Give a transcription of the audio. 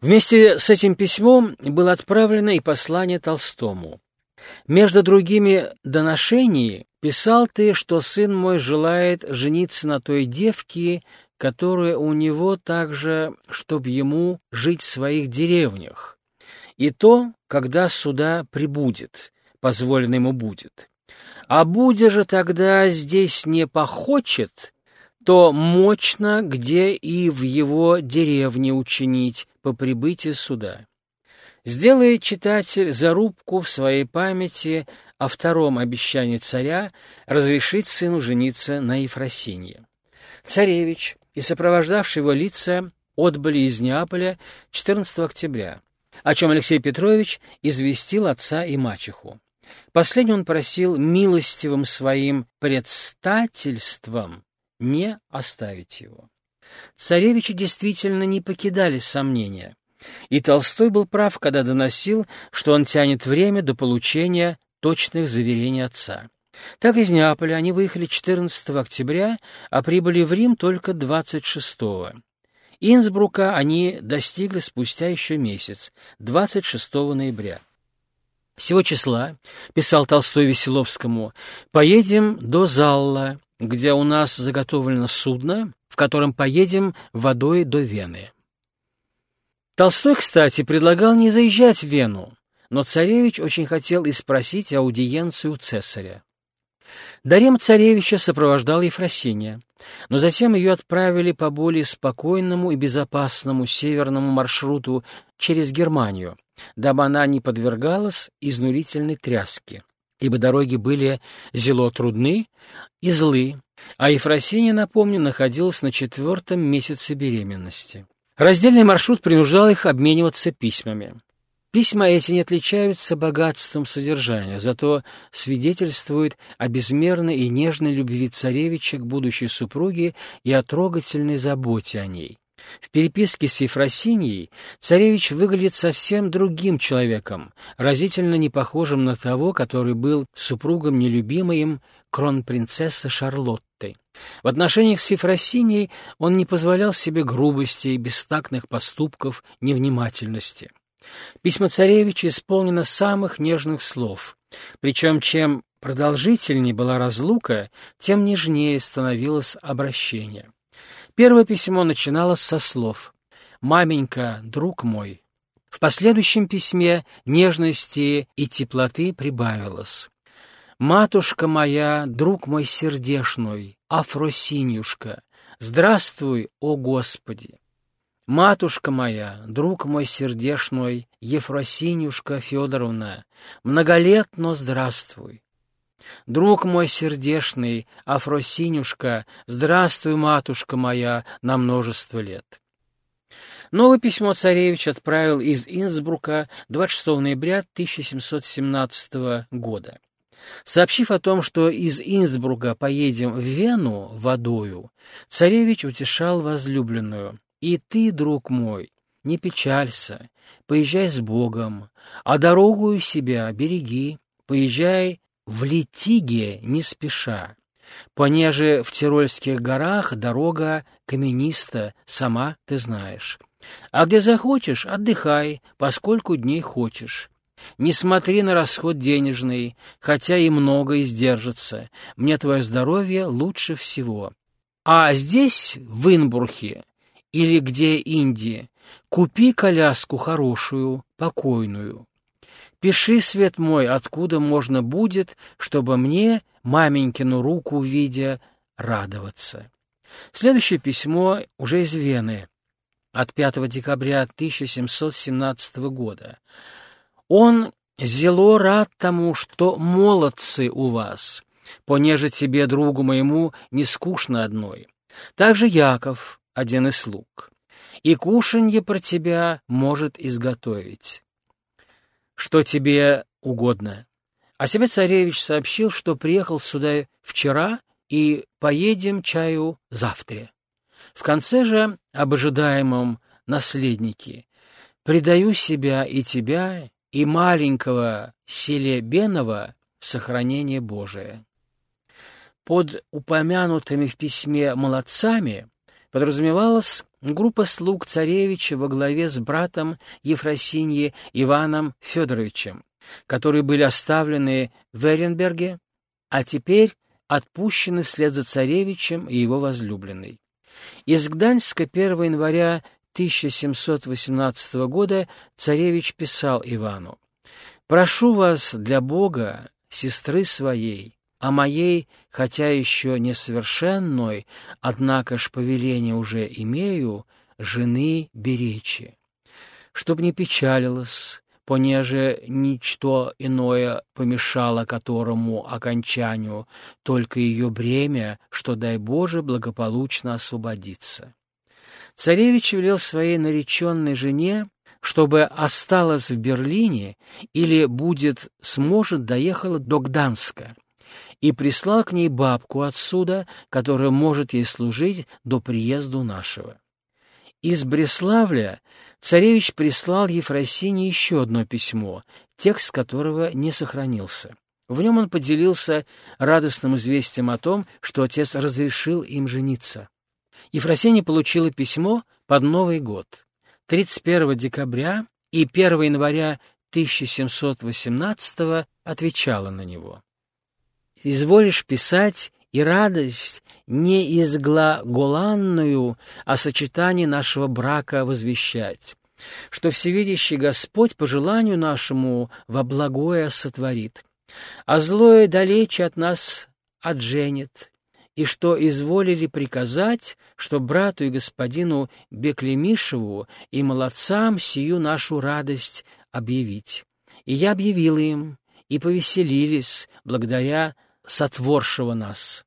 Вместе с этим письмом было отправлено и послание Толстому. Между другими доношений писал ты, что сын мой желает жениться на той девке, которая у него также, чтоб ему жить в своих деревнях, и то, когда сюда прибудет, позволено ему будет. А будя же тогда здесь не похочет, то мощно где и в его деревне учинить по прибытии суда. Сделает читатель зарубку в своей памяти о втором обещании царя разрешить сыну жениться на Ефросинье. Царевич и сопровождавшие его лица отбыли из Неаполя 14 октября, о чем Алексей Петрович известил отца и мачеху. Последний он просил милостивым своим предстательством не оставить его. Царевича действительно не покидали сомнения, и Толстой был прав, когда доносил, что он тянет время до получения точных заверений отца. Так из Неаполя они выехали 14 октября, а прибыли в Рим только 26 -го. Инсбрука они достигли спустя еще месяц, 26 ноября. Сего числа, писал Толстой Веселовскому, поедем до Залла, где у нас заготовлено судно, в котором поедем водой до Вены. Толстой, кстати, предлагал не заезжать в Вену, но царевич очень хотел и спросить аудиенцию цесаря. Дарем царевича сопровождал Ефросинья, но затем ее отправили по более спокойному и безопасному северному маршруту через Германию, дабы она не подвергалась изнурительной тряске ибо дороги были зело трудны и злы, а Ефросинья, напомню, находилась на четвертом месяце беременности. Раздельный маршрут принуждал их обмениваться письмами. Письма эти не отличаются богатством содержания, зато свидетельствуют о безмерной и нежной любви царевича к будущей супруге и о трогательной заботе о ней. В переписке с Ефросиньей царевич выглядит совсем другим человеком, разительно не похожим на того, который был супругом нелюбимой им кронпринцессы Шарлотты. В отношениях с Ефросиньей он не позволял себе грубости, бестактных поступков, невнимательности. Письмо царевича исполнено самых нежных слов, причем чем продолжительнее была разлука, тем нежнее становилось обращение. Первое письмо начиналось со слов «Маменька, друг мой». В последующем письме нежности и теплоты прибавилось. «Матушка моя, друг мой сердешный, Афросинюшка, здравствуй, о Господи!» «Матушка моя, друг мой сердешный, Ефросинюшка Федоровна, многолетно здравствуй!» Друг мой сердешный, Афросинюшка, здравствуй, матушка моя, на множество лет. Новое письмо царевич отправил из Инсбрука 26 ноября 1717 года. Сообщив о том, что из Инсбрука поедем в Вену водою, царевич утешал возлюбленную. «И ты, друг мой, не печалься, поезжай с Богом, а дорогую себя береги, поезжай в Литиге не спеша. Понеже в Тирольских горах дорога камениста, сама ты знаешь. А где захочешь, отдыхай, поскольку дней хочешь. Не смотри на расход денежный, хотя и много издержится. Мне твое здоровье лучше всего. А здесь, в Инбурхе, или где Индия, купи коляску хорошую, покойную. Пиши, свет мой, откуда можно будет, чтобы мне, маменькину руку видя, радоваться. Следующее письмо уже из Вены от 5 декабря 1717 года. Он зело рад тому, что молодцы у вас, понеже тебе, другу моему, не скучно одной. Также Яков, один из слуг, и кушанье про тебя может изготовить что тебе угодно. А себе царевич сообщил, что приехал сюда вчера и поедем чаю завтра. В конце же об ожидаемом наследнике предаю себя и тебя, и маленького Селебенова в сохранение Божие. Под упомянутыми в письме молодцами подразумевалась группа слуг царевича во главе с братом Ефросиньи Иваном Федоровичем, которые были оставлены в Эренберге, а теперь отпущены вслед за царевичем и его возлюбленной. Из Гданьска 1 января 1718 года царевич писал Ивану «Прошу вас для Бога, сестры своей, а моей, хотя еще несовершенной, однако ж повеление уже имею, жены беречи, чтоб не печалилась, понеже ничто иное помешало которому окончанию, только ее бремя, что, дай Боже, благополучно освободиться. Царевич велел своей нареченной жене, чтобы осталась в Берлине или будет, сможет, доехала до Гданска, и прислал к ней бабку отсюда, которая может ей служить до приезду нашего. Из Бреславля царевич прислал Ефросине еще одно письмо, текст которого не сохранился. В нем он поделился радостным известием о том, что отец разрешил им жениться. Ефросиня получила письмо под Новый год. 31 декабря и 1 января 1718 отвечала на него изволишь писать и радость не изглаголанную, а сочетание нашего брака возвещать, что всевидящий Господь по желанию нашему во благое сотворит, а злое далече от нас отженит, и что изволили приказать, что брату и господину Беклемишеву и молодцам сию нашу радость объявить. И я объявил им, и повеселились, благодаря сотворшего нас.